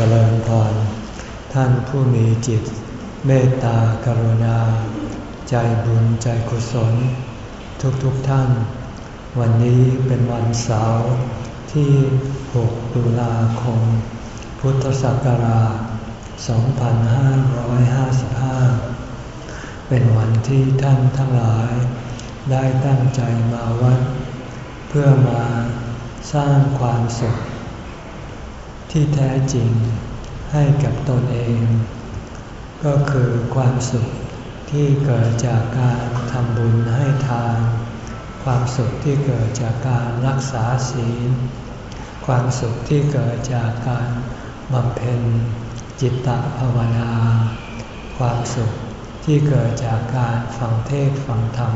เจริญพร ท่านผู้มีจิต เมตตากรุณา ใจบุญใจกุศล ทุกๆทท่าน วันนี้เป็นวันเสาร์ที่ 6 ตุลาคม พุทธศักราช 2555 เป็นวันที่ท่านทั้งหลาย ได้ตั้งใจมาวัด เพื่อมาสร้างความสุข ที่แท้จริงให้กับตนเอง ก็คือความสุขที่เกิดจากการทำบุญให้ทาน ความสุขที่เกิดจากการรักษาศีล ความสุขที่เกิดจากการบำเพ็ญจิตตภาวนา ความสุขที่เกิดจากการฟังเทศฟังธรรม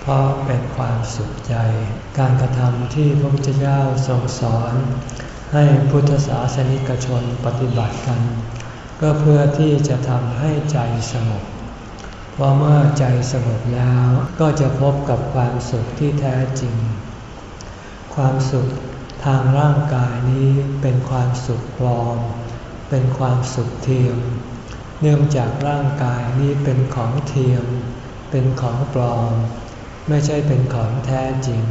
เพราะเป็นความสุขใจ การกระทำที่พระพุทธเจ้าทรงสอน ให้พุทธศาสนิกชนปฏิบัติกัน ก็เพื่อที่จะทำให้ใจสงบพราะเมื่อใจสงบแล้วก็จะพบกับความสุขที่แท้จริง ความสุขทางร่างกายนี้เป็นความสุขปลอม เป็นความสุขเทียม เนื่องจากร่างกายนี้เป็นของเทียม เป็นของปลอม ไม่ใช่เป็นของแท้จริง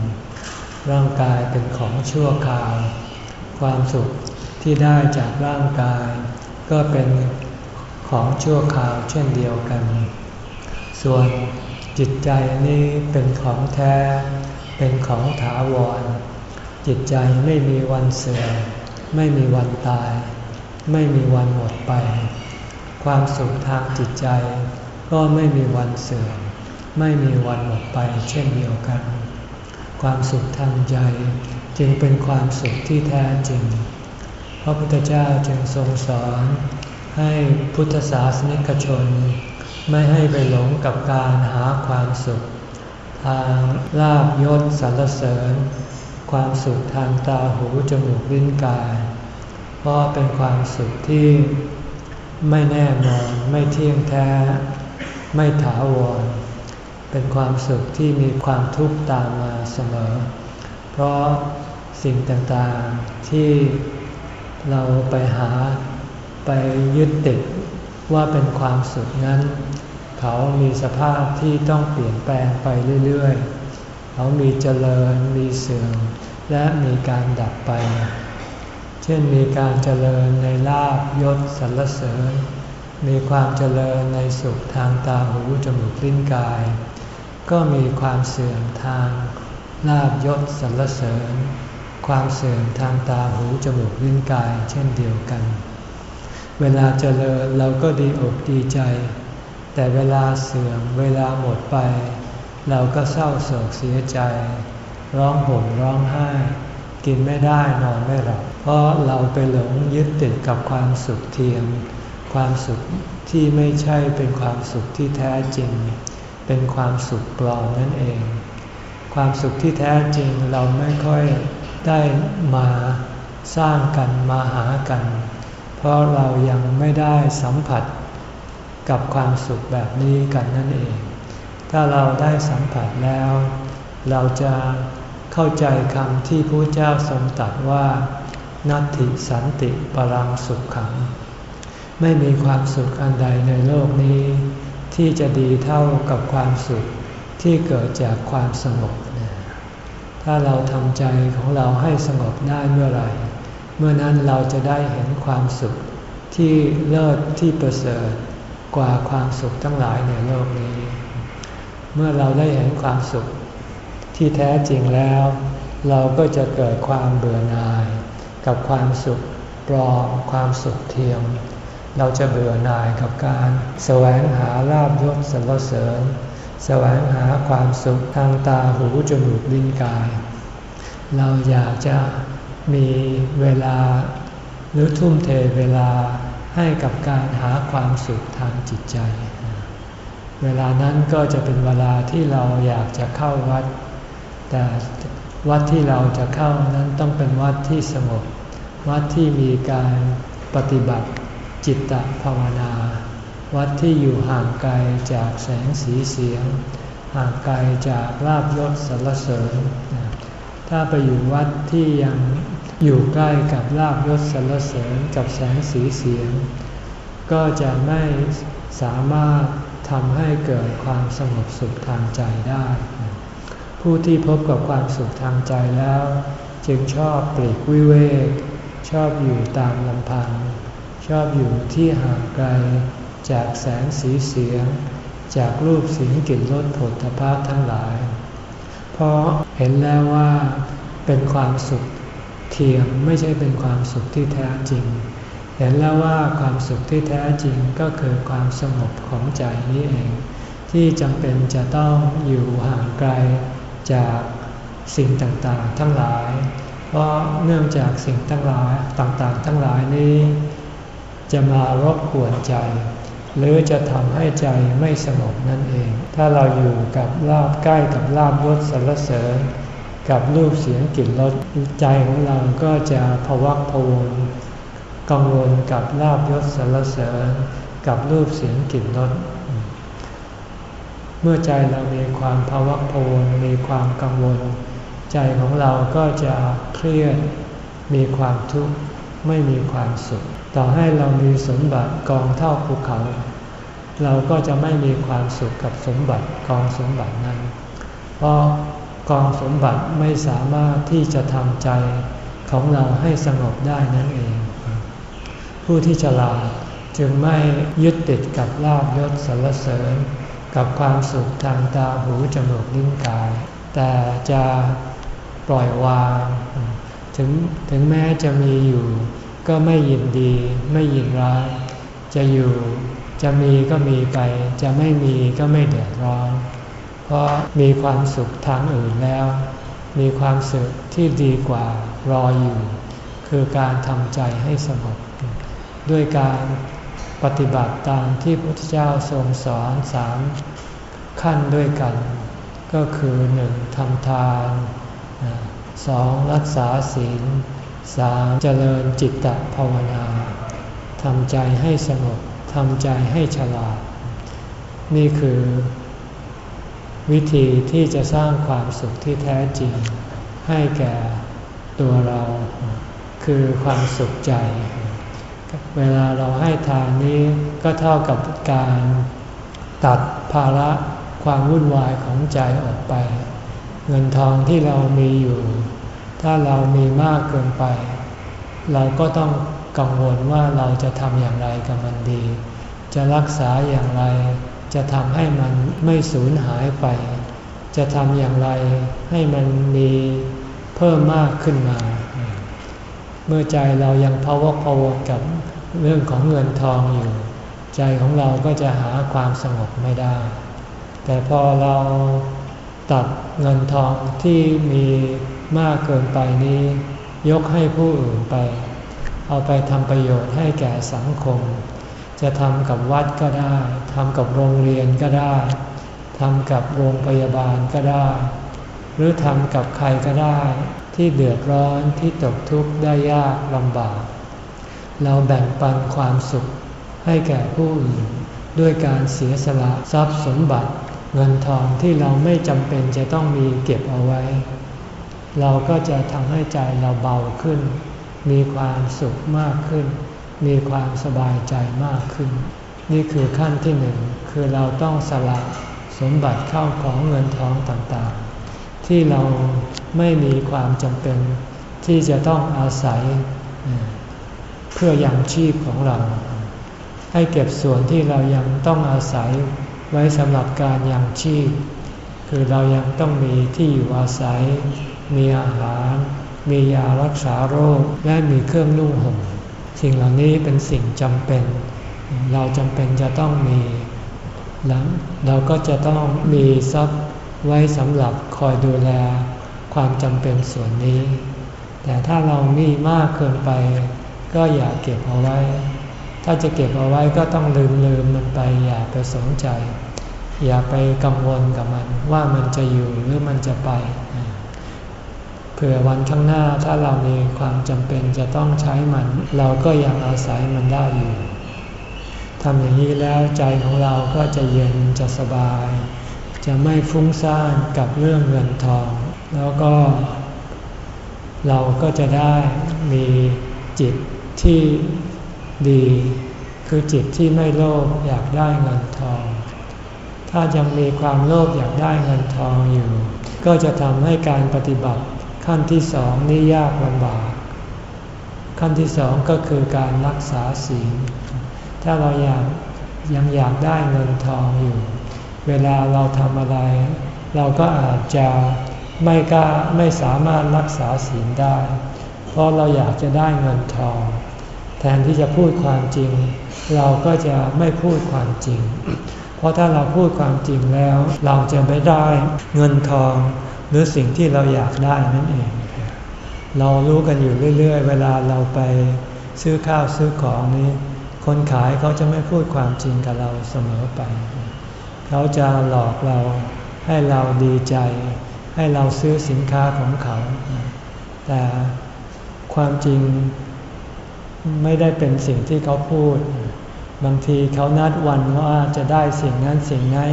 ร่างกายเป็นของชั่วคราว ความสุขที่ได้จากร่างกาย ก็เป็นของชั่วคราวเช่นเดียวกัน ส่วนจิตใจนี้เป็นของแท้ เป็นของถาวร จิตใจไม่มีวันเสื่อมไม่มีวันตาย ไม่มีวันหมดไป ความสุขทางจิตใจ ก็ไม่มีวันเสื่อมไม่มีวันหมดไปเช่นเดียวกัน ความสุขทางใจ จึงเป็นความสุขที่แท้จริง พระพุทธเจ้าจึงทรงสอนให้พุทธศาสนิกชน ไม่ให้ไปหลงกับการหาความสุข ทางลาบยศสรรเสริญ ความสุขทางตาหูจมูกลิ้นกาย เพราะเป็นความสุขที่ไม่แน่นอนไม่เที่ยงแท้ ไม่ถาวร เป็นความสุขที่มีความทุกข์ตามมาเสมอ เพราะ สิ่งต่างๆ ที่เราไปหาไปยึดติดว่าเป็นความสุขนั้น เขามีสภาพที่ต้องเปลี่ยนแปลงไปเรื่อยๆ เขามีเจริญมีเสื่อมและมีการดับไป เช่นมีการเจริญในลาบยศสรรเสริญ มีความเจริญในสุขทางตาหูจมูกลิ้นกาย ก็มีความเสื่อมทางลาบยศสรรเสริญ ความเสื่อมทางตาหูจมูกลิ้นกายเช่นเดียวกัน เวลาเจริญเราก็ดีอกดีใจ แต่เวลาเสื่อมเวลาหมดไป เราก็เศร้าโศกเสียใจ ร้องห่มร้องไห้ กินไม่ได้นอนไม่หลับเพราะเราไปหลงยึดติดกับความสุขเทียม ความสุขที่ไม่ใช่เป็นความสุขที่แท้จริง เป็นความสุขปลอมนั่นเอง ความสุขที่แท้จริงเราไม่ค่อย ได้มาสร้างกันมาหากัน เพราะเรายังไม่ได้สัมผัสกับความสุขแบบนี้กันนั่นเอง ถ้าเราได้สัมผัสแล้ว เราจะเข้าใจคำที่พระเจ้าทรงตรัสว่า นัตติสันติปรังสุขขัง ไม่มีความสุขอันใดในโลกนี้ ที่จะดีเท่ากับความสุขที่เกิดจากความสงบ ถ้าเราทำใจของเราให้สงบได้เมื่อไหร่ เมื่อนั้นเราจะได้เห็นความสุขที่เลิศที่ประเสริฐกว่าความสุขทั้งหลายในโลกนี้ เมื่อเราได้เห็นความสุขที่แท้จริงแล้ว เราก็จะเกิดความเบื่อหน่าย กับความสุขปลอมความสุขเทียม เราจะเบื่อหน่ายกับการแสวงหาลาบยศสรรเสริญ แสวงหาความสุขทางตาหูจมูกลิ้นกาย เราอยากจะมีเวลาหรือทุ่มเทเวลาให้กับการหาความสุขทางจิตใจ เวลานั้นก็จะเป็นเวลาที่เราอยากจะเข้าวัด แต่วัดที่เราจะเข้านั้นต้องเป็นวัดที่สงบวัดที่มีการปฏิบัติจิตตภาวนา วัดที่อยู่ห่างไกลจากแสงสีเสียง ห่างไกลจากลาบยศสรรเสริญ ถ้าไปอยู่วัดที่ยังอยู่ใกล้กับลาบยศสรรเสริญกับแสงสีเสียง ก็จะไม่สามารถทำให้เกิดความสงบสุขทางใจได้ ผู้ที่พบกับความสุขทางใจแล้ว จึงชอบปลีกวิเวก ชอบอยู่ตามลำพัง ชอบอยู่ที่ห่างไกล จากแสงสีเสียง จากรูปเสียงกลิ่นรสผลทพะทั้งหลาย เพราะเห็นแล้วว่าเป็นความสุขเทียมไม่ใช่เป็นความสุขที่แท้จริง เห็นแล้วว่าความสุขที่แท้จริงก็คือความสงบของใจนี้เอง ที่จำเป็นจะต้องอยู่ห่างไกลจากสิ่งต่างๆ ทั้งหลาย เพราะเนื่องจากสิ่งทั้งหลายต่างๆ ทั้งหลายนี้ จะมารบกวนใจ หรือจะทำให้ใจไม่สงบนั่นเอง ถ้าเราอยู่กับลาบใกล้กับลาบยศสรรเสริญ กับรูปเสียงกลิ่นรสใจของเราก็จะพวักพวนกังวลกับลาบยศสรรเสริญ กับรูปเสียงกลิ่นรสเมื่อใจเรามีความภาวักพวนมีความกังวล ใจของเราก็จะเครียดมีความทุกข์ไม่มีความสุข ต่อให้เรามีสมบัติกองเท่าภูเขา เราก็จะไม่มีความสุขกับสมบัติกองสมบัตินั้น เพราะกองสมบัติไม่สามารถที่จะทำใจของเราให้สงบได้นั่นเอง ผู้ที่ฉลาดจึงไม่ยึดติดกับลาบยศสรรเสริญ กับความสุขทางตาหูจมูกลิ้นกาย แต่จะปล่อยวาง ถึงถึงแม้จะมีอยู่ ก็ไม่ยินดีไม่ยินร้าย จะอยู่จะมีก็มีไป จะไม่มีก็ไม่เดือดร้อน เพราะมีความสุขทางอื่นแล้ว มีความสุขที่ดีกว่ารออยู่ คือการทำใจให้สงบด้วยการปฏิบัติตามที่พระพุทธเจ้าทรงสอนสามขั้นด้วยกัน ก็คือหนึ่งทำทานสองรักษาศีล สามเจริญจิตตภาวนาทำใจให้สงบทำใจให้ฉลาด นี่คือ วิธีที่จะสร้างความสุขที่แท้จริง ให้แก่ตัวเราคือความสุขใจ เวลาเราให้ทานนี้ก็เท่ากับการตัดภาระความวุ่นวายของใจออกไป เงินทองที่เรามีอยู่ ถ้าเรามีมากเกินไป เราก็ต้องกังวลว่าเราจะทำอย่างไรกับมันดี จะรักษาอย่างไร จะทำให้มันไม่สูญหายไป จะทำอย่างไรให้มันมีเพิ่มมากขึ้นมา เมื่อใจเรายังพะวกพะวนกับเรื่องของเงินทองอยู่ ใจของเราก็จะหาความสงบไม่ได้ แต่พอเราตัดเงินทองที่มี มากเกินไปนี้ ยกให้ผู้อื่นไป เอาไปทำประโยชน์ให้แก่สังคม จะทำกับวัดก็ได้ทำกับโรงเรียนก็ได้ทำกับโรงพยาบาลก็ได้ หรือทำกับใครก็ได้ ที่เดือดร้อนที่ตกทุกข์ได้ยากลำบาก เราแบ่งปันความสุขให้แก่ผู้อื่นด้วยการเสียสละทรัพย์สมบัติ เงินทองที่เราไม่จำเป็นจะต้องมีเก็บเอาไว้ เราก็จะทำให้ใจเราเบาขึ้น มีความสุขมากขึ้น มีความสบายใจมากขึ้น นี่คือขั้นที่หนึ่งคือเราต้องสละสมบัติเข้าของเงินทองต่างๆ ที่เราไม่มีความจำเป็นที่จะต้องอาศัยเพื่อยังชีพของเรา ให้เก็บส่วนที่เรายังต้องอาศัยไว้สำหรับการยังชีพ คือเรายังต้องมีที่อยู่อาศัย มีอาหาร มียารักษาโรค และมีเครื่องนุ่งห่ม สิ่งเหล่านี้เป็นสิ่งจำเป็น เราจำเป็นจะต้องมีแล้วเราก็จะต้องมีทรัพย์ไว้สำหรับคอยดูแลความจำเป็นส่วนนี้ แต่ถ้าเรามีมากเกินไป ก็อย่าเก็บเอาไว้ ถ้าจะเก็บเอาไว้ก็ต้องลืมลืมมันไป อย่าไปสนใจ อย่าไปกังวลกับมันว่ามันจะอยู่หรือมันจะไป เผื่อวันข้างหน้าถ้าเรามีความจำเป็นจะต้องใช้มัน เราก็ยังอาศัยมันได้อยู่ทำอย่างนี้แล้วใจของเราก็จะเย็นจะสบาย จะไม่ฟุ้งซ่านกับเรื่องเงินทอง แล้วก็ เราก็จะได้มีจิตที่ดี คือจิตที่ไม่โลภอยากได้เงินทอง ถ้ายังมีความโลภอยากได้เงินทองอยู่ ก็จะทำให้การปฏิบัติ ขั้นที่สองนี่ยากลำบาก ขั้นที่สองก็คือการรักษาศีล ถ้าเราอยากยังอยากได้เงินทองอยู่ เวลาเราทำอะไร เราก็อาจจะไม่กล้าไม่สามารถรักษาศีลได้ เพราะเราอยากจะได้เงินทอง แทนที่จะพูดความจริง เราก็จะไม่พูดความจริง เพราะถ้าเราพูดความจริงแล้ว เราจะไม่ได้เงินทอง หรือสิ่งที่เราอยากได้นั่นเอง เรารู้กันอยู่เรื่อย ๆ เวลาเราไปซื้อข้าวซื้อของนี้ คนขายเขาจะไม่พูดความจริงกับเราเสมอไป เขาจะหลอกเราให้เราดีใจ ให้เราซื้อสินค้าของเขา แต่ความจริงไม่ได้เป็นสิ่งที่เขาพูด บางทีเขานัดวันว่าจะได้สิ่งนั้นสิ่งนั้น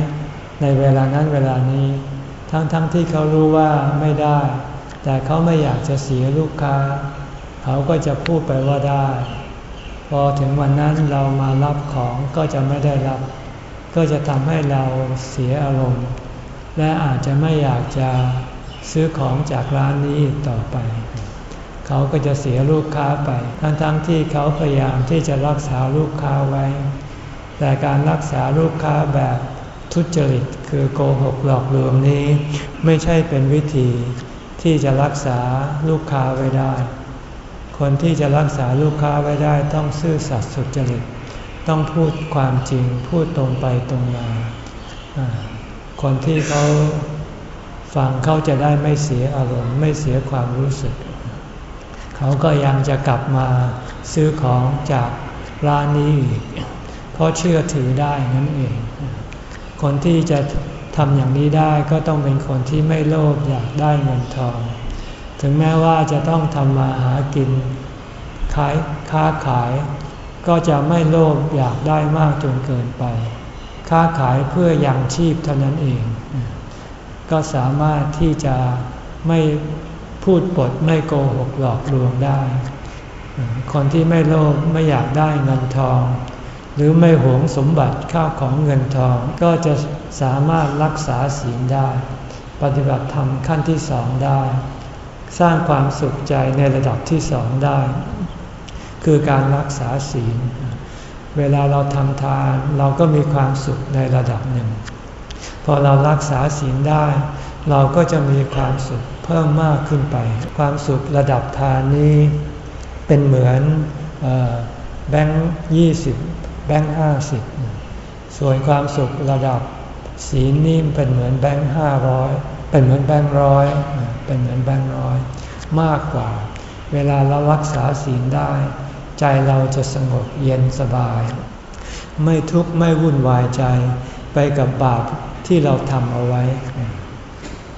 ในเวลานั้นเวลานี้ ทั้งๆทที่เขารู้ว่าไม่ได้ แต่เขาไม่อยากจะเสียลูกค้า เขาก็จะพูดไปว่าได้ พอถึงวันนั้นเรามารับของก็จะไม่ได้รับ ก็จะทำให้เราเสียอารมณ์ และอาจจะไม่อยากจะซื้อของจากร้านนี้ต่อไป เขาก็จะเสียลูกค้าไป ทั้งๆทที่เขาพยายามที่จะรักษาลูกค้าไว้ แต่การรักษาลูกค้าแบบ ทุจริตคือโกหกหลอกลวงนี้ ไม่ใช่เป็นวิธีที่จะรักษาลูกค้าไว้ได้ คนที่จะรักษาลูกค้าไว้ได้ต้องซื่อสัตย์สุจริต ต้องพูดความจริงพูดตรงไปตรงมา คนที่เขาฟังเขาจะได้ไม่เสียอารมณ์ไม่เสียความรู้สึก เขาก็ยังจะกลับมาซื้อของจากร้านนี้อีกเพราะเชื่อถือได้นั่นเอง คนที่จะทำอย่างนี้ได้ก็ต้องเป็นคนที่ไม่โลภอยากได้เงินทอง ถึงแม้ว่าจะต้องทำมาหากินขายค้าขาย ก็จะไม่โลภอยากได้มากจนเกินไป ค้าขายเพื่อยังชีพเท่านั้นเอง ก็สามารถที่จะไม่พูดปดไม่โกหกหลอกลวงได้ คนที่ไม่โลภไม่อยากได้เงินทอง หรือไม่หวงสมบัติข้าวของเงินทองก็จะสามารถรักษาศีลได้ ปฏิบัติธรรมขั้นที่สองได้ สร้างความสุขใจในระดับที่สองได้ คือการรักษาศีล เวลาเราทำทานเราก็มีความสุขในระดับหนึ่ง พอเรารักษาศีลได้ เราก็จะมีความสุขเพิ่มมากขึ้นไป ความสุขระดับทานนี้เป็นเหมือนแบงค์ยี่สิบ แบงค์ห้าสิบส่วนความสุขระดับศีลนี่เป็นเหมือนแบงค์ห้าร้อยเป็นเหมือนแบงค์ร้อยเป็นเหมือนแบงค์ร้อยมากกว่า เวลาเรารักษาศีลได้ ใจเราจะสงบเย็นสบาย ไม่ทุกข์ไม่วุ่นวายใจไปกับบาปที่เราทำเอาไว้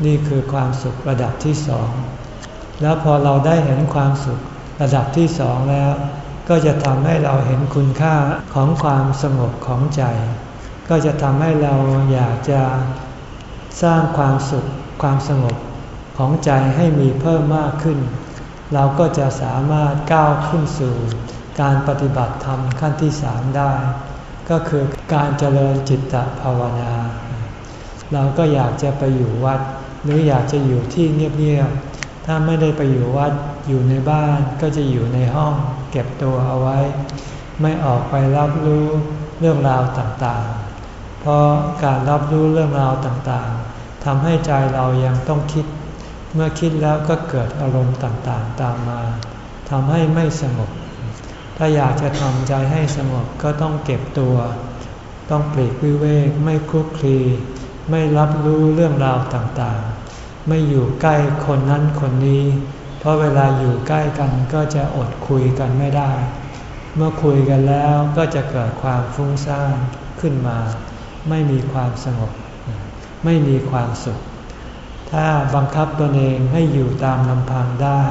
นี่คือความสุขระดับที่สอง แล้วพอเราได้เห็นความสุขระดับที่สองแล้ว ก็จะทำให้เราเห็นคุณค่าของความสงบของใจ ก็จะทำให้เราอยากจะสร้างความสุขความสงบของใจให้มีเพิ่มมากขึ้น เราก็จะสามารถก้าวขึ้นสู่การปฏิบัติธรรมขั้นที่สามได้ ก็คือการเจริญจิตตภาวนา เราก็อยากจะไปอยู่วัด หรืออยากจะอยู่ที่เงียบๆถ้าไม่ได้ไปอยู่วัดอยู่ในบ้านก็จะอยู่ในห้อง ก็บตัวเอาไว้ ไม่ออกไปรับรู้เรื่องราวต่างๆ เพราะการรับรู้เรื่องราวต่างๆทำให้ใจเรายังต้องคิด เมื่อคิดแล้วก็เกิดอารมณ์ต่างๆ ตามมาทำให้ไม่สงบ ถ้าอยากจะทำใจให้สงบก็ต้องเก็บตัว ต้องปลีกวิเวกไม่คุกคลี ไม่รับรู้เรื่องราวต่างๆ ไม่อยู่ใกล้คนนั้นคนนี้ ราะเวลาอยู่ใกล้กันก็จะอดคุยกันไม่ได้ เมื่อคุยกันแล้วก็จะเกิดความฟุ้งซ่านขึ้นมา ไม่มีความสงบ ไม่มีความสุข ถ้าบังคับตนเองให้อยู่ตามลำพังได้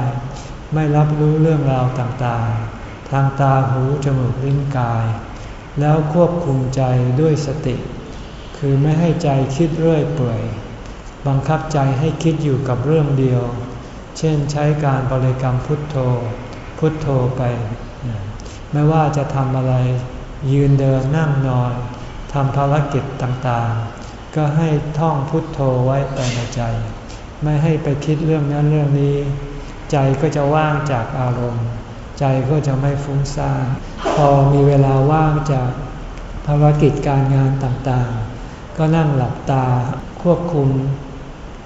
ไม่รับรู้เรื่องราวต่างๆ ทางตาหูจมูกลิ้นกาย แล้วควบคุมใจด้วยสติ คือไม่ให้ใจคิดเรื่อยเปื่อย บังคับใจให้คิดอยู่กับเรื่องเดียว เช่นใช้การบริกรรมพุทโธ พุทโธไป ไม่ว่าจะทำอะไรยืนเดินนั่งนอนทำภารกิจต่างๆ ก็ให้ท่องพุทโธไว้ไปในใจ ไม่ให้ไปคิดเรื่องนั้นเรื่องนี้ ใจก็จะว่างจากอารมณ์ ใจก็จะไม่ฟุ้งซ่านพอมีเวลาว่างจากภารกิจการงานต่างๆ ก็นั่งหลับตาควบคุม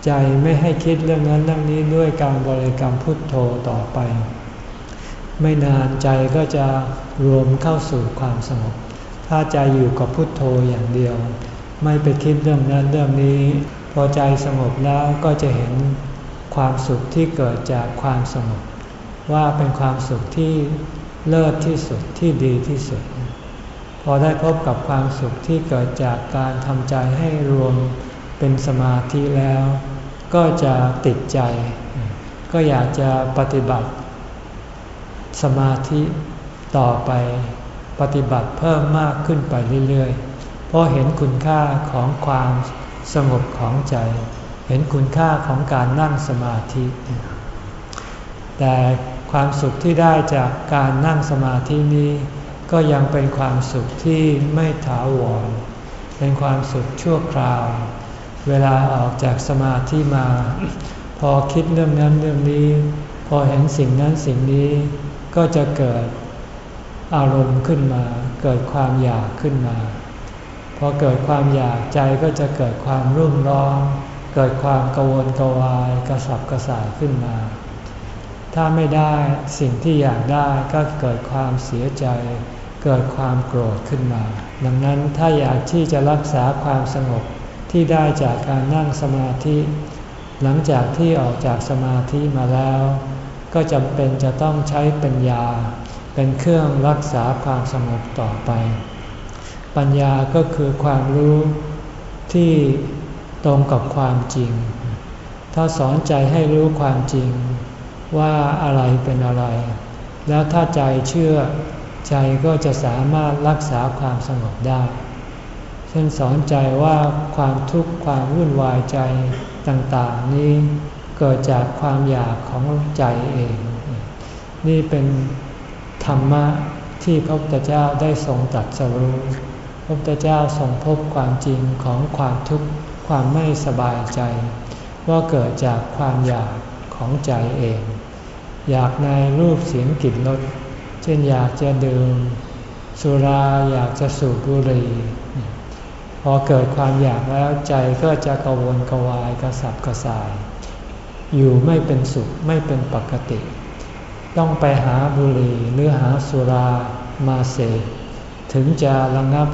ใจไม่ให้คิดเรื่องนั้นเรื่องนี้ด้วยการบริกรรมพุทโธต่อไป ไม่นานใจก็จะรวมเข้าสู่ความสงบ ถ้าใจอยู่กับพุทโธอย่างเดียว ไม่ไปคิดเรื่องนั้นเรื่องนี้ พอใจสงบแล้วก็จะเห็นความสุขที่เกิดจากความสงบ ว่าเป็นความสุขที่เลิศที่สุดที่ดีที่สุด พอได้พบกับความสุขที่เกิดจากการทำใจให้รวมเป็นสมาธิแล้ว ก็จะติดใจ ก็อยากจะปฏิบัติสมาธิต่อไปปฏิบัติเพิ่มมากขึ้นไปเรื่อยๆ เพราะเห็นคุณค่าของความสงบของใจ เห็นคุณค่าของการนั่งสมาธิ แต่ความสุขที่ได้จากการนั่งสมาธินี้ ก็ยังเป็นความสุขที่ไม่ถาวร เป็นความสุขชั่วคราว เวลาออกจากสมาธิมา พอคิดเรื่องนั้นเรื่องนี้ พอเห็นสิ่งนั้นสิ่งนี้ ก็จะเกิดอารมณ์ขึ้นมา เกิดความอยากขึ้นมา พอเกิดความอยากใจก็จะเกิดความรุ่มร้อนเกิดความกังวลกวายกระสับกระส่ายขึ้นมา ถ้าไม่ได้สิ่งที่อยากได้ก็เกิดความเสียใจ เกิดความโกรธขึ้นมา ดังนั้นถ้าอยากที่จะรักษาความสงบ ที่ได้จากการนั่งสมาธิ หลังจากที่ออกจากสมาธิมาแล้ว ก็จำเป็นจะต้องใช้ปัญญา เป็นเครื่องรักษาความสงบต่อไป ปัญญาก็คือความรู้ที่ตรงกับความจริง ถ้าสอนใจให้รู้ความจริงว่าอะไรเป็นอะไร แล้วถ้าใจเชื่อใจก็จะสามารถรักษาความสงบได้ เช่นสอนใจว่าความทุกข์ความวุ่นวายใจต่างๆ นี้เกิดจากความอยากของใจเอง นี่เป็นธรรมะที่พระพุทธเจ้าได้ทรงตรัสรู้พระพุทธเจ้าทรงพบความจริงของความทุกข์ความไม่สบายใจ ว่าเกิดจากความอยากของใจเอง อยากในรูปเสียงกลิ่นรสเช่นอยากจะดื่มสุราอยากจะสูบบุหรี่ พอเกิดความอยากแล้วใจก็จะกระวนกระวายกระสับกระส่าย อยู่ไม่เป็นสุขไม่เป็นปกติ ต้องไปหาบุหรี่หรือหาสุรามาเสพถึงจะระงับ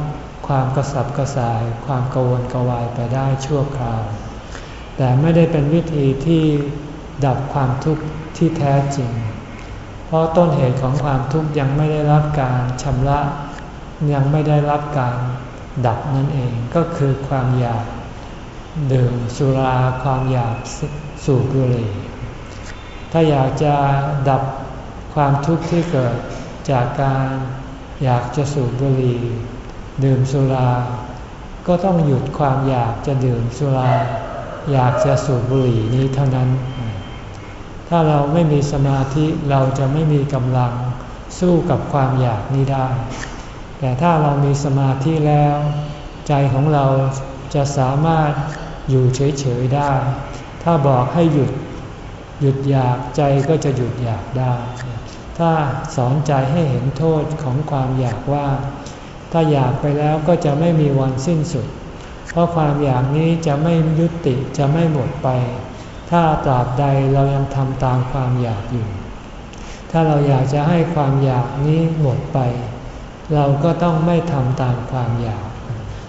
ความกระสับกระส่าย ความกังวลกวายไปได้ชั่วคราว แต่ไม่ได้เป็นวิธีที่ดับความทุกข์ที่แท้จริง เพราะต้นเหตุของความทุกข์ยังไม่ได้รับการชำระ ยังไม่ได้รับการ ดับนั่นเองก็คือความอยากดื่มสุราความอยากสูบบุหรี่ถ้าอยากจะดับความทุกข์ที่เกิดจากการอยากจะสูบบุหรี่ดื่มสุรา ก็ต้องหยุดความอยากจะดื่มสุรา อยากจะสูบบุหรี่นี้เท่านั้น ถ้าเราไม่มีสมาธิเราจะไม่มีกำลังสู้กับความอยากนี้ได้ แต่ถ้าเรามีสมาธิแล้ว ใจของเราจะสามารถอยู่เฉยๆได้ ถ้าบอกให้หยุดหยุดอยากใจก็จะหยุดอยากได้ ถ้าสอนใจให้เห็นโทษของความอยากว่า ถ้าอยากไปแล้วก็จะไม่มีวันสิ้นสุด เพราะความอยากนี้จะไม่ยุติจะไม่หมดไป ถ้าตราบใดเรายังทำตามความอยากอยู่ ถ้าเราอยากจะให้ความอยากนี้หมดไป เราก็ต้องไม่ทำตามความอยาก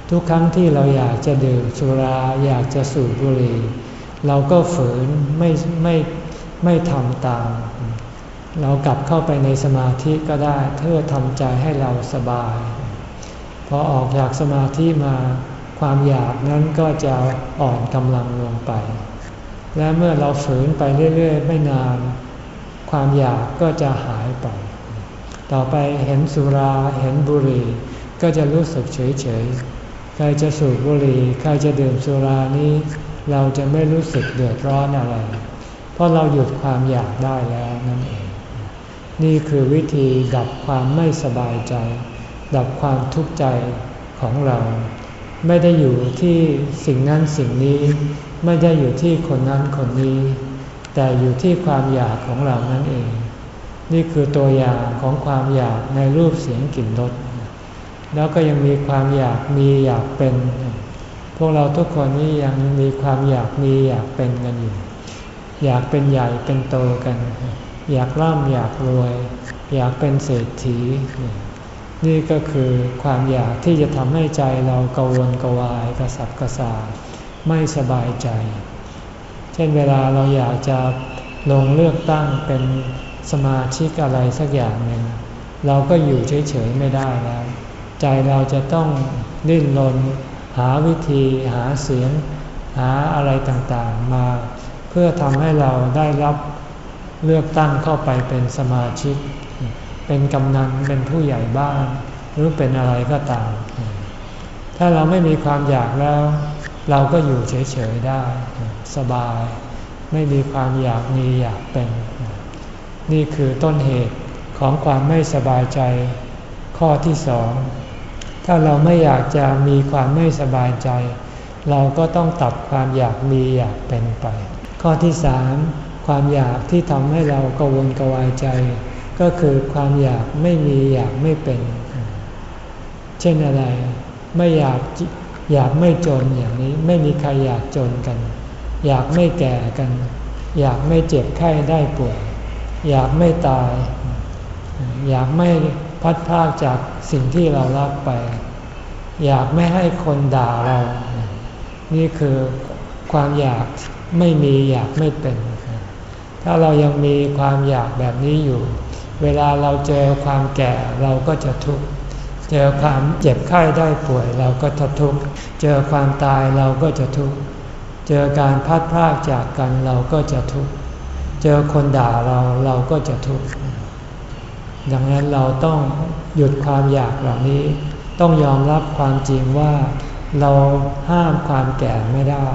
ทุกครั้งที่เราอยากจะดื่มสุราอยากจะสูบบุหรี่เราก็ฝืนไม่ไม่ไม่ทำตาม เรากลับเข้าไปในสมาธิก็ได้เพื่อทำใจให้เราสบาย พอออกจากสมาธิมาความอยากนั้นก็จะอ่อนกำลังลงไป และเมื่อเราฝืนไปเรื่อย ๆ ไม่นาน ความอยากก็จะหาย ต่อไปเห็นสุราเห็นบุหรี่ ก็จะรู้สึกเฉยๆใครจะสูบบุหรี่ใครจะดื่มสุรานี้ เราจะไม่รู้สึกเดือดร้อนอะไร เพราะเราหยุดความอยากได้แล้วนั่นเอง นี่คือวิธีดับความไม่สบายใจ ดับความทุกข์ใจของเรา ไม่ได้อยู่ที่สิ่งนั้นสิ่งนี้ ไม่ได้อยู่ที่คนนั้นคนนี้ แต่อยู่ที่ความอยากของเรานั่นเอง นี่คือตัวอย่างของความอยากในรูปเสียงกลิ่นรสแล้วก็ยังมีความอยากมีอยากเป็น พวกเราทุกคนนี้ยังมีความอยากมีอยากเป็นกันอยู่ อยากเป็นใหญ่เป็นโตกัน อยากร่ำอยากรวย อยากเป็นเศรษฐี นี่ก็คือความอยากที่จะทำให้ใจเรากังวลกวายกระสับกระส่ายไม่สบายใจ เช่นเวลาเราอยากจะลงเลือกตั้งเป็น สมาชิกอะไรสักอย่างหนึ่งเราก็อยู่เฉยๆไม่ได้แล้ว ใจเราจะต้องดิ้นรนหาวิธีหาเสียง หาอะไรต่างๆมา เพื่อทำให้เราได้รับเลือกตั้งเข้าไปเป็นสมาชิก เป็นกำนันเป็นผู้ใหญ่บ้านหรือเป็นอะไรก็ตาม ถ้าเราไม่มีความอยากแล้ว เราก็อยู่เฉยๆได้ สบาย ไม่มีความอยากมีอยากเป็น นี่คือต้นเหตุของความไม่สบายใจ ข้อที่สอง ถ้าเราไม่อยากจะมีความไม่สบายใจ เราก็ต้องตัดความอยากมีอยากเป็นไป ข้อที่สามความอยากที่ทำให้เรากังวลกวายใจ ก็คือความอยากไม่มีอยากไม่เป็น เช่นอะไร ไม่อยากอยากไม่จนอย่างนี้ไม่มีใครอยากจนกัน อยากไม่แก่กัน อยากไม่เจ็บไข้ได้ป่วย อยากไม่ตาย อยากไม่พัดพากจากสิ่งที่เรารักไป อยากไม่ให้คนด่าเรา นี่คือความอยากไม่มีอยากไม่เป็น ถ้าเรายังมีความอยากแบบนี้อยู่ เวลาเราเจอความแก่เราก็จะทุกข์เจอความเจ็บไข้ได้ป่วยเราก็จะทุกข์เจอความตายเราก็จะทุกข์เจอการพัดพากจากกันเราก็จะทุกข์ เจอคนด่าเราเราก็จะทุกข์ดังนั้นเราต้องหยุดความอยากเหล่านี้ ต้องยอมรับความจริงว่า เราห้ามความแก่ไม่ได้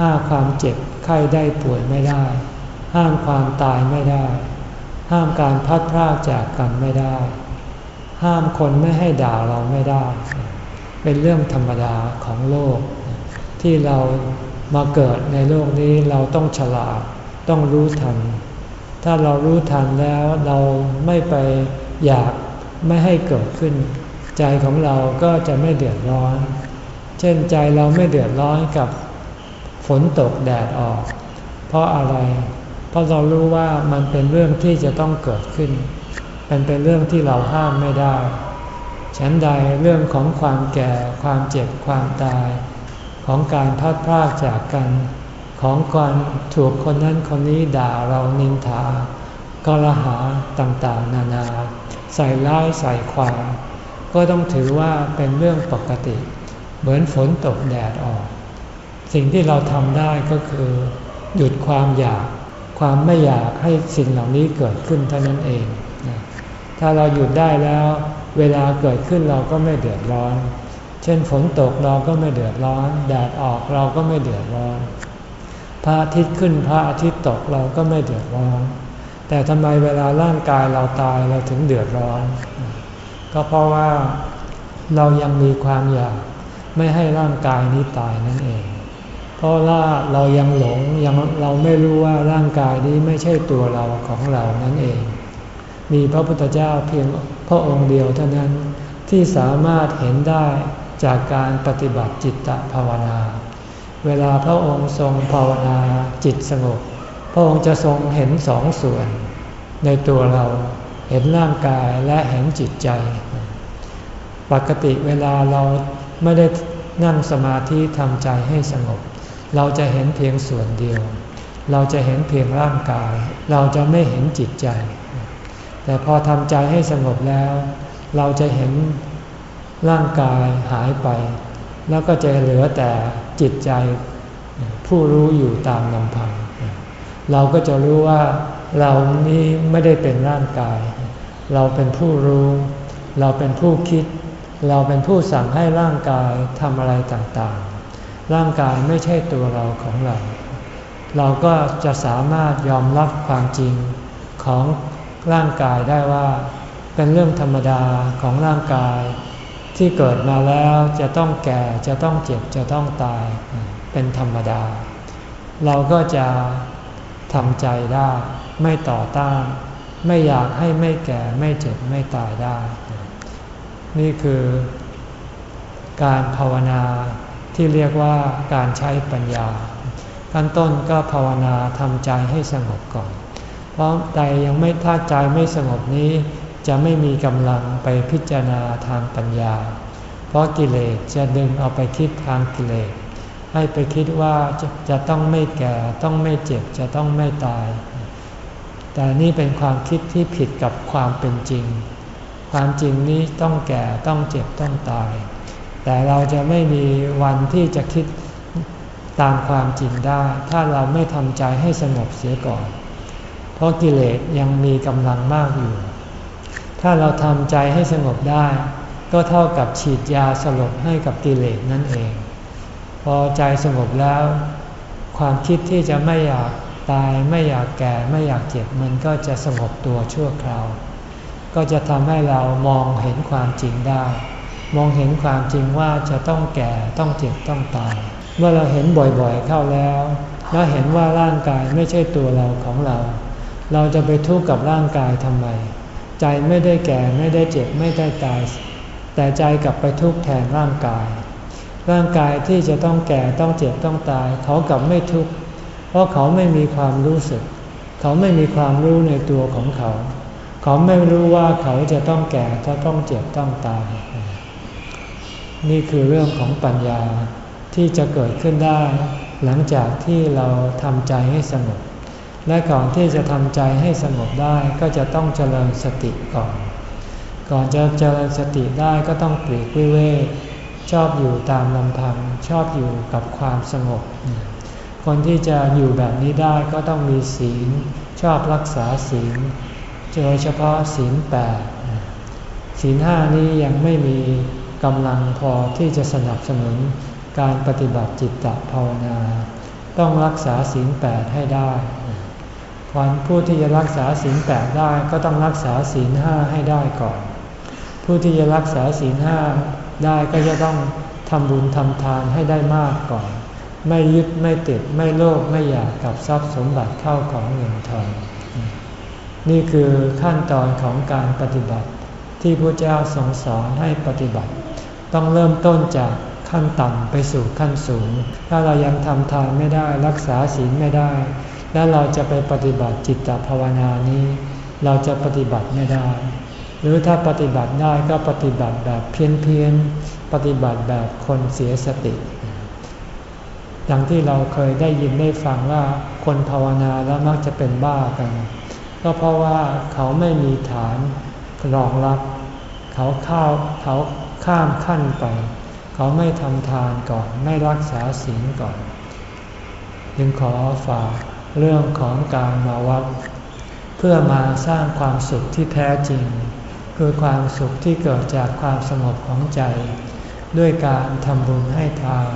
ห้ามความเจ็บไข้ได้ป่วยไม่ได้ ห้ามความตายไม่ได้ ห้ามการพัดพรากจากกันไม่ได้ ห้ามคนไม่ให้ด่าเราไม่ได้ เป็นเรื่องธรรมดาของโลก ที่เรามาเกิดในโลกนี้เราต้องฉลาด ต้องรู้ทัน ถ้าเรารู้ทันแล้วเราไม่ไปอยากไม่ให้เกิดขึ้น ใจของเราก็จะไม่เดือดร้อน เช่นใจเราไม่เดือดร้อนกับฝนตกแดดออก เพราะอะไร เพราะเรารู้ว่ามันเป็นเรื่องที่จะต้องเกิดขึ้น มันเป็นเรื่องที่เราห้ามไม่ได้ฉันใดเรื่องของความแก่ ความเจ็บ ความตาย ของการพัดพลากจากกัน ของการถูกคนนั้นคนนี้ด่าเรานินทากละหาต่างๆ นานา ใส่ร้ายใส่ความ ก็ต้องถือว่าเป็นเรื่องปกติ เหมือนฝนตกแดดออก สิ่งที่เราทำได้ก็คือ หยุดความอยาก ความไม่อยากให้สิ่งเหล่านี้เกิดขึ้นเท่านั้นเอง ถ้าเราหยุดได้แล้ว เวลาเกิดขึ้นเราก็ไม่เดือดร้อน เช่นฝนตกเราก็ไม่เดือดร้อน แดดออกเราก็ไม่เดือดร้อน พระอาทิตย์ขึ้นพระอาทิตย์ตกเราก็ไม่เดือดร้อน แต่ทำไมเวลาร่างกายเราตายเราถึงเดือดร้อน ก็เพราะว่าเรายังมีความอยากไม่ให้ร่างกายนี้ตายนั่นเอง เพราะว่าเรายังหลงยังเราไม่รู้ว่าร่างกายนี้ไม่ใช่ตัวเราของเรานั่นเอง มีพระพุทธเจ้าเพียงพระองค์เดียวเท่านั้นที่สามารถเห็นได้จากการปฏิบัติจิตตภาวนา เวลาพระองค์ทรงภาวนาจิตสงบ พระองค์จะทรงเห็นสองส่วน ในตัวเราเห็นร่างกายและเห็นจิตใจ ปกติเวลาเราไม่ได้นั่งสมาธิทำใจให้สงบ เราจะเห็นเพียงส่วนเดียว เราจะเห็นเพียงร่างกาย เราจะไม่เห็นจิตใจ แต่พอทำใจให้สงบแล้ว เราจะเห็นร่างกายหายไป แล้วก็จะเหลือแต่ จิตใจผู้รู้อยู่ตามลำพัง เราก็จะรู้ว่าเรานี้ไม่ได้เป็นร่างกาย เราเป็นผู้รู้ เราเป็นผู้คิด เราเป็นผู้สั่งให้ร่างกายทำอะไรต่างๆ ร่างกายไม่ใช่ตัวเราของเรา เราก็จะสามารถยอมรับความจริงของร่างกายได้ว่า เป็นเรื่องธรรมดาของร่างกาย ที่เกิดมาแล้วจะต้องแก่จะต้องเจ็บจะต้องตายเป็นธรรมดา เราก็จะทำใจได้ ไม่ต่อต้าน ไม่อยากให้ไม่แก่ไม่เจ็บไม่ตายได้ นี่คือการภาวนาที่เรียกว่าการใช้ปัญญาขั้นต้นก็ภาวนาทำใจให้สงบก่อน เพราะใจยังไม่ถ้าใจไม่สงบนี้ จะไม่มีกำลังไปพิจารณาทางปัญญา เพราะกิเลสจะดึงเอาไปคิดทางกิเลส ให้ไปคิดว่าจะจะต้องไม่แก่ต้องไม่เจ็บจะต้องไม่ตาย แต่นี่เป็นความคิดที่ผิดกับความเป็นจริง ความจริงนี้ต้องแก่ต้องเจ็บต้องตาย แต่เราจะไม่มีวันที่จะคิดตามความจริงได้ ถ้าเราไม่ทำใจให้สงบเสียก่อน เพราะกิเลสยังมีกำลังมากอยู่ ถ้าเราทำใจให้สงบได้ ก็เท่ากับฉีดยาสลบให้กับกิเลสนั่นเอง พอใจสงบแล้ว ความคิดที่จะไม่อยากตายไม่อยากแก่ไม่อยากเจ็บมันก็จะสงบตัวชั่วคราว ก็จะทำให้เรามองเห็นความจริงได้ มองเห็นความจริงว่าจะต้องแก่ต้องเจ็บต้องตาย เมื่อเราเห็นบ่อยๆเข้าแล้ว แล้วเห็นว่าร่างกายไม่ใช่ตัวเราของเรา เราจะไปทุกข์กับร่างกายทำไม ใจไม่ได้แก่ไม่ได้เจ็บไม่ได้ตาย แต่ใจกลับไปทุกข์แทนร่างกาย ร่างกายที่จะต้องแก่ต้องเจ็บต้องตาย เขากลับไม่ทุกข์เพราะเขาไม่มีความรู้สึก เขาไม่มีความรู้ในตัวของเขา เขาไม่รู้ว่าเขาจะต้องแก่จะต้องเจ็บต้องตาย นี่คือเรื่องของปัญญาที่จะเกิดขึ้นได้ หลังจากที่เราทำใจให้สงบ และก่อนที่จะทำใจให้สงบได้ก็จะต้องเจริญสติก่อน ก่อนจะเจริญสติได้ก็ต้องปลีกวิเวกชอบอยู่ตามลำพังชอบอยู่กับความสงบ คนที่จะอยู่แบบนี้ได้ก็ต้องมีศีล ชอบรักษาศีลโดยเฉพาะศีลแปดศีลห้านี้ยังไม่มีกำลังพอที่จะสนับสนุนการปฏิบัติจิตตภาวนา ต้องรักษาศีลแปดให้ได้ คนผู้ที่จะรักษาศีลแปดได้ก็ต้องรักษาศีลห้าให้ได้ก่อน ผู้ที่จะรักษาศีลห้าได้ก็จะต้องทำบุญทำทานให้ได้มากก่อน ไม่ยึดไม่ติดไม่โลภไม่อยากกับทรัพย์สมบัติเข้าของเงินทองนี่คือขั้นตอนของการปฏิบัติ ที่พระเจ้าทรงสอนให้ปฏิบัติ ต้องเริ่มต้นจากขั้นต่ำไปสู่ขั้นสูง ถ้าเรายังทำทานไม่ได้รักษาศีลไม่ได้ แล้วเราจะไปปฏิบัติจิตตภาวนานี้ เราจะปฏิบัติไม่ได้ หรือถ้าปฏิบัติได้ก็ปฏิบัติแบบเพี้ยนเพียนปฏิบัติแบบคนเสียสติอย่างที่เราเคยได้ยินได้ฟังว่าคนภาวนาแล้วมักจะเป็นบ้ากัน ก็เพราะว่าเขาไม่มีฐานรองรับ เขาเข้าเขาข้ามขั้นไป เขาไม่ทำทานก่อน ไม่รักษาศีลก่อน จึงขอฝาก เรื่องของการมาวัดเพื่อมาสร้างความสุขที่แท้จริง คือความสุขที่เกิดจากความสงบของใจ ด้วยการทำบุญให้ทาน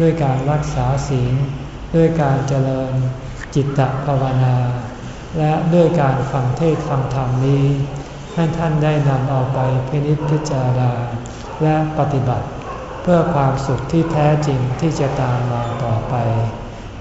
ด้วยการรักษาศีลด้วยการเจริญจิตตภาวนา และด้วยการฟังเทศฟังธรรมนี้ให้ท่านได้นำเอาไปพินิจพิจารณาและปฏิบัติ เพื่อความสุขที่แท้จริงที่จะตามมาต่อไป